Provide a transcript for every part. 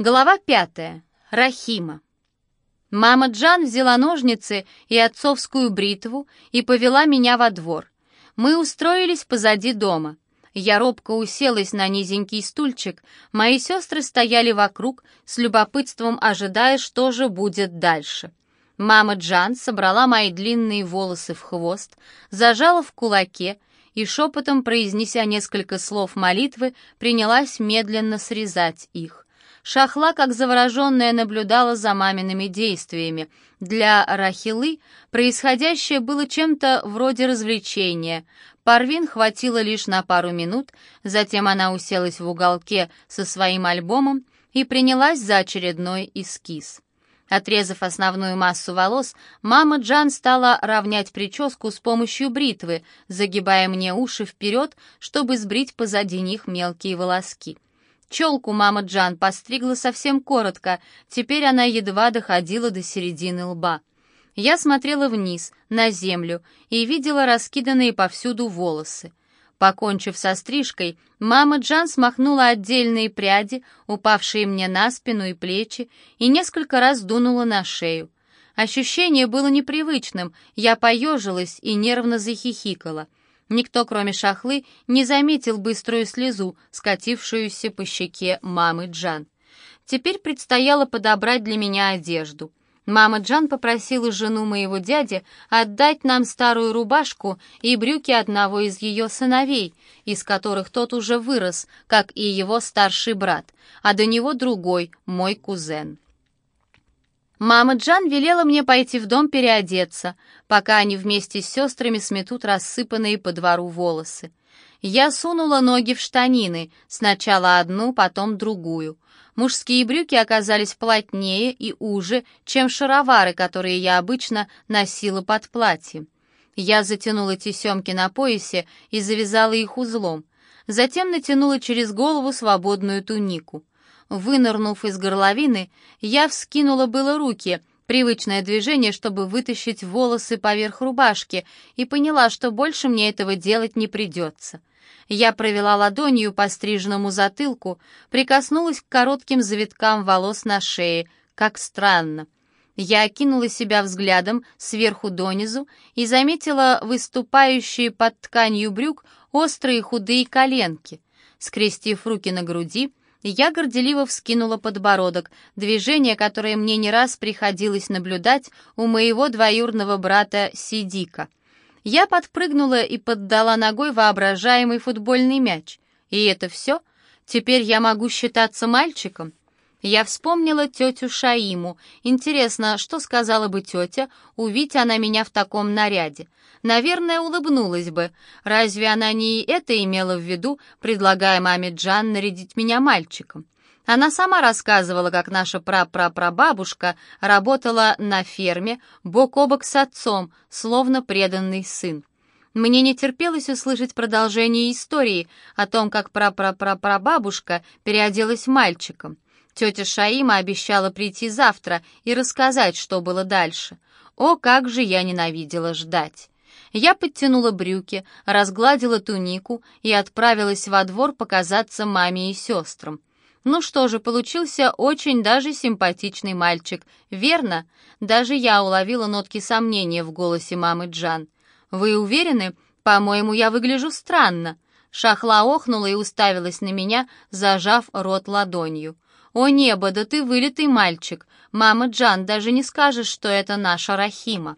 Глава пятая. Рахима. Мама Джан взяла ножницы и отцовскую бритву и повела меня во двор. Мы устроились позади дома. Я робко уселась на низенький стульчик, мои сестры стояли вокруг, с любопытством ожидая, что же будет дальше. Мама Джан собрала мои длинные волосы в хвост, зажала в кулаке и, шепотом произнеся несколько слов молитвы, принялась медленно срезать их. Шахла, как завороженная, наблюдала за мамиными действиями. Для Рахилы происходящее было чем-то вроде развлечения. Парвин хватило лишь на пару минут, затем она уселась в уголке со своим альбомом и принялась за очередной эскиз. Отрезав основную массу волос, мама Джан стала равнять прическу с помощью бритвы, загибая мне уши вперед, чтобы сбрить позади них мелкие волоски. Челку мама Джан постригла совсем коротко, теперь она едва доходила до середины лба. Я смотрела вниз, на землю, и видела раскиданные повсюду волосы. Покончив со стрижкой, мама Джан смахнула отдельные пряди, упавшие мне на спину и плечи, и несколько раз дунула на шею. Ощущение было непривычным, я поежилась и нервно захихикала — Никто, кроме Шахлы, не заметил быструю слезу, скатившуюся по щеке мамы Джан. Теперь предстояло подобрать для меня одежду. Мама Джан попросила жену моего дяди отдать нам старую рубашку и брюки одного из ее сыновей, из которых тот уже вырос, как и его старший брат, а до него другой, мой кузен. Мама Джан велела мне пойти в дом переодеться, пока они вместе с сестрами сметут рассыпанные по двору волосы. Я сунула ноги в штанины, сначала одну, потом другую. Мужские брюки оказались плотнее и уже, чем шаровары, которые я обычно носила под платьем. Я затянула тесемки на поясе и завязала их узлом. Затем натянула через голову свободную тунику. Вынырнув из горловины, я вскинула было руки, привычное движение, чтобы вытащить волосы поверх рубашки, и поняла, что больше мне этого делать не придется. Я провела ладонью по стриженному затылку, прикоснулась к коротким завиткам волос на шее. Как странно. Я окинула себя взглядом сверху донизу и заметила выступающие под тканью брюк острые худые коленки. Скрестив руки на груди, я горделиво вскинула подбородок, движение, которое мне не раз приходилось наблюдать у моего двоюрного брата Сидика. Я подпрыгнула и поддала ногой воображаемый футбольный мяч. И это все? Теперь я могу считаться мальчиком? Я вспомнила тетю Шаиму. Интересно, что сказала бы тетя, увидеть она меня в таком наряде. Наверное, улыбнулась бы. Разве она не это имела в виду, предлагая маме Джан нарядить меня мальчиком? Она сама рассказывала, как наша прапрапрабабушка работала на ферме бок о бок с отцом, словно преданный сын. Мне не терпелось услышать продолжение истории о том, как прапрапрабабушка переоделась мальчиком. Тетя Шаима обещала прийти завтра и рассказать, что было дальше. О, как же я ненавидела ждать! Я подтянула брюки, разгладила тунику и отправилась во двор показаться маме и сестрам. Ну что же, получился очень даже симпатичный мальчик, верно? Даже я уловила нотки сомнения в голосе мамы Джан. «Вы уверены? По-моему, я выгляжу странно». Шахла охнула и уставилась на меня, зажав рот ладонью. «О небо, да ты вылитый мальчик! Мама Джан, даже не скажешь, что это наша Рахима!»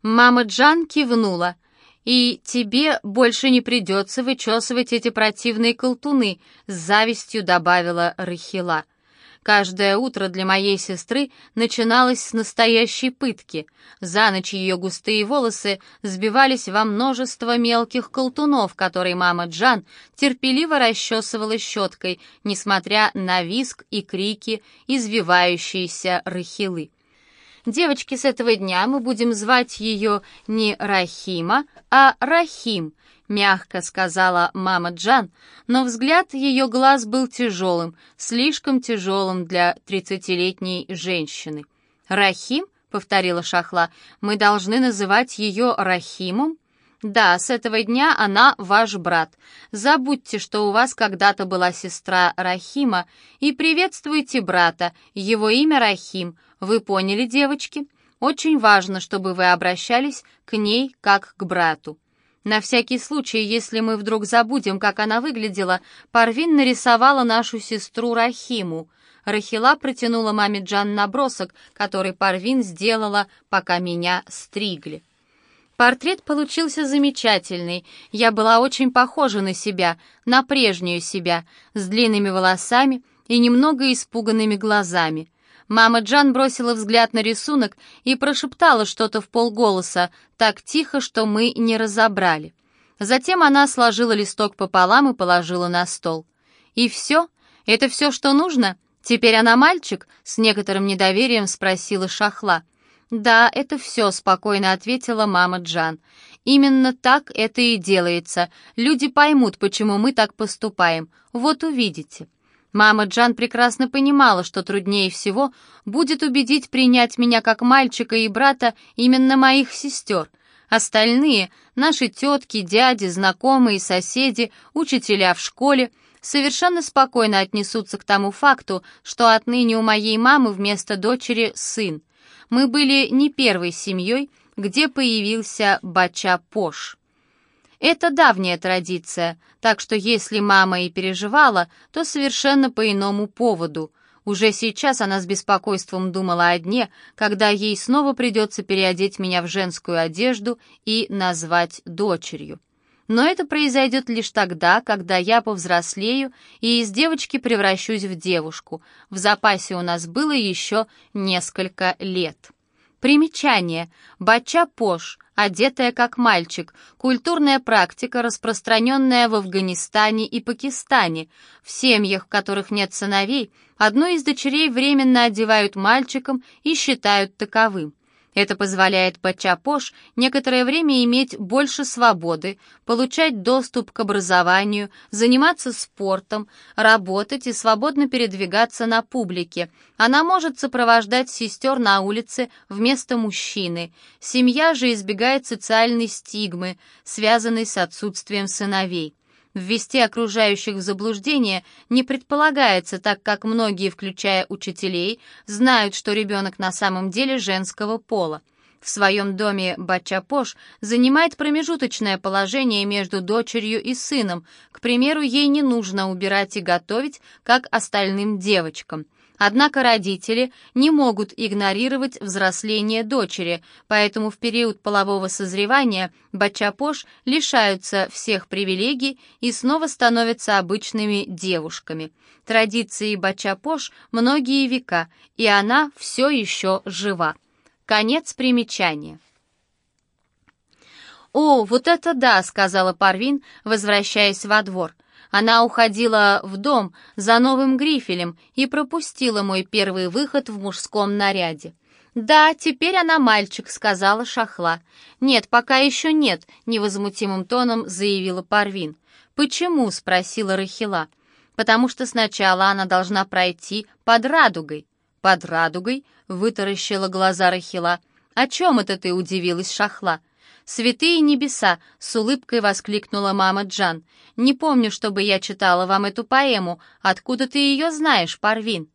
Мама Джан кивнула. «И тебе больше не придется вычесывать эти противные колтуны», — с завистью добавила Рахила. Каждое утро для моей сестры начиналось с настоящей пытки. За ночь ее густые волосы сбивались во множество мелких колтунов, которые мама Джан терпеливо расчесывала щеткой, несмотря на виск и крики извивающиеся рахилы. Девочки, с этого дня мы будем звать ее не Рахима, а Рахим, мягко сказала мама Джан, но взгляд ее глаз был тяжелым, слишком тяжелым для тридцатилетней женщины. «Рахим?» — повторила Шахла. «Мы должны называть ее Рахимом?» Да, с этого дня она ваш брат. Забудьте, что у вас когда-то была сестра Рахима, и приветствуйте брата, его имя Рахим. Вы поняли, девочки? Очень важно, чтобы вы обращались к ней как к брату. На всякий случай, если мы вдруг забудем, как она выглядела, Парвин нарисовала нашу сестру Рахиму. Рахила протянула маме Джан набросок, который Парвин сделала, пока меня стригли. Портрет получился замечательный. Я была очень похожа на себя, на прежнюю себя, с длинными волосами и немного испуганными глазами. Мама Джан бросила взгляд на рисунок и прошептала что-то в полголоса, так тихо, что мы не разобрали. Затем она сложила листок пополам и положила на стол. «И все? Это все, что нужно? Теперь она мальчик?» — с некоторым недоверием спросила Шахла. «Да, это все», — спокойно ответила мама Джан. «Именно так это и делается. Люди поймут, почему мы так поступаем. Вот увидите». Мама Джан прекрасно понимала, что труднее всего будет убедить принять меня как мальчика и брата именно моих сестер. Остальные, наши тетки, дяди, знакомые, соседи, учителя в школе, совершенно спокойно отнесутся к тому факту, что отныне у моей мамы вместо дочери сын. Мы были не первой семьей, где появился Бача Пош. Это давняя традиция, так что если мама и переживала, то совершенно по иному поводу. Уже сейчас она с беспокойством думала о дне, когда ей снова придется переодеть меня в женскую одежду и назвать дочерью. Но это произойдет лишь тогда, когда я повзрослею и из девочки превращусь в девушку. В запасе у нас было еще несколько лет. Примечание. Бача Пош, одетая как мальчик, культурная практика, распространенная в Афганистане и Пакистане. В семьях, в которых нет сыновей, одну из дочерей временно одевают мальчиком и считают таковым. Это позволяет Пачапош некоторое время иметь больше свободы, получать доступ к образованию, заниматься спортом, работать и свободно передвигаться на публике. Она может сопровождать сестер на улице вместо мужчины. Семья же избегает социальной стигмы, связанной с отсутствием сыновей. Ввести окружающих в заблуждение не предполагается, так как многие, включая учителей, знают, что ребенок на самом деле женского пола. В своем доме Бачапош занимает промежуточное положение между дочерью и сыном. К примеру, ей не нужно убирать и готовить, как остальным девочкам. Однако родители не могут игнорировать взросление дочери, поэтому в период полового созревания бачапош лишаются всех привилегий и снова становятся обычными девушками. Традиции бачапош многие века, и она все еще жива. Конец примечания. «О, вот это да!» — сказала Парвин, возвращаясь во двор. Она уходила в дом за новым грифелем и пропустила мой первый выход в мужском наряде. «Да, теперь она мальчик», — сказала Шахла. «Нет, пока еще нет», — невозмутимым тоном заявила Парвин. «Почему?» — спросила Рахила. «Потому что сначала она должна пройти под радугой». «Под радугой?» — вытаращила глаза Рахила. «О чем это ты?» — удивилась Шахла. «Святые небеса!» — с улыбкой воскликнула мама Джан. «Не помню, чтобы я читала вам эту поэму. Откуда ты ее знаешь, Парвин?»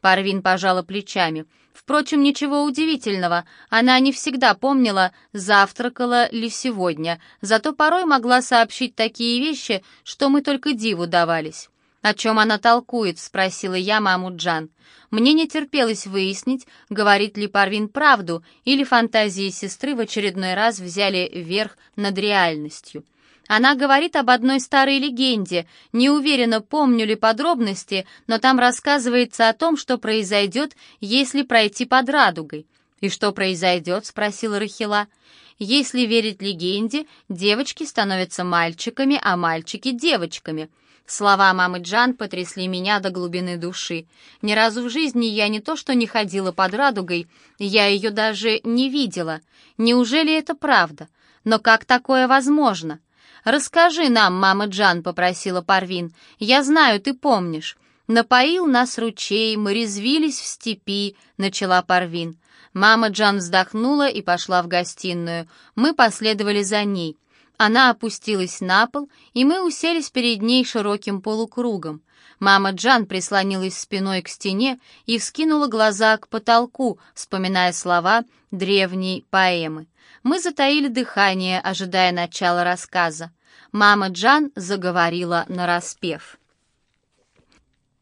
Парвин пожала плечами. Впрочем, ничего удивительного. Она не всегда помнила, завтракала ли сегодня, зато порой могла сообщить такие вещи, что мы только диву давались. «О чем она толкует?» — спросила я маму Джан. Мне не терпелось выяснить, говорит ли Парвин правду, или фантазии сестры в очередной раз взяли верх над реальностью. Она говорит об одной старой легенде, не уверена, помню ли подробности, но там рассказывается о том, что произойдет, если пройти под радугой. «И что произойдет?» — спросила Рахила. «Если верить легенде, девочки становятся мальчиками, а мальчики — девочками». Слова мамы Джан потрясли меня до глубины души. Ни разу в жизни я не то что не ходила под радугой, я ее даже не видела. Неужели это правда? Но как такое возможно? «Расскажи нам, мама Джан», — попросила Парвин. «Я знаю, ты помнишь». «Напоил нас ручей, мы резвились в степи», — начала Парвин. Мама Джан вздохнула и пошла в гостиную. Мы последовали за ней. Она опустилась на пол, и мы уселись перед ней широким полукругом. Мама Джан прислонилась спиной к стене и вскинула глаза к потолку, вспоминая слова древней поэмы. Мы затаили дыхание, ожидая начала рассказа. Мама Джан заговорила нараспев.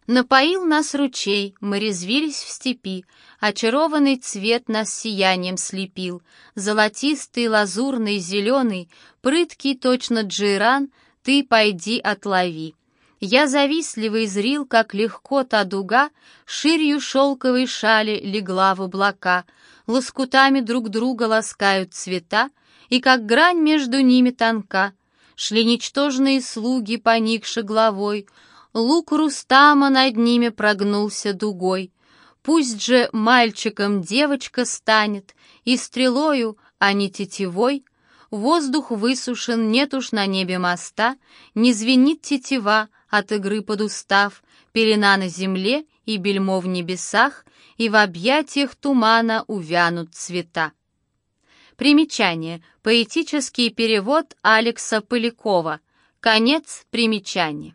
Напоил нас ручей, мы резвились в степи, Очарованный цвет нас сиянием слепил, Золотистый, лазурный, зеленый, Прыткий точно джиран, ты пойди отлови. Я завистливый зрил, как легко та дуга Ширью шелковой шали легла в облака, Лоскутами друг друга ласкают цвета, И как грань между ними тонка. Шли ничтожные слуги, поникши головой, Лук Рустама над ними прогнулся дугой. Пусть же мальчиком девочка станет, И стрелою, а не тетивой. Воздух высушен, нет уж на небе моста, Не звенит тетива от игры под устав, Пелена на земле и бельмо в небесах, И в объятиях тумана увянут цвета. Примечание. Поэтический перевод Алекса Полякова. Конец примечания.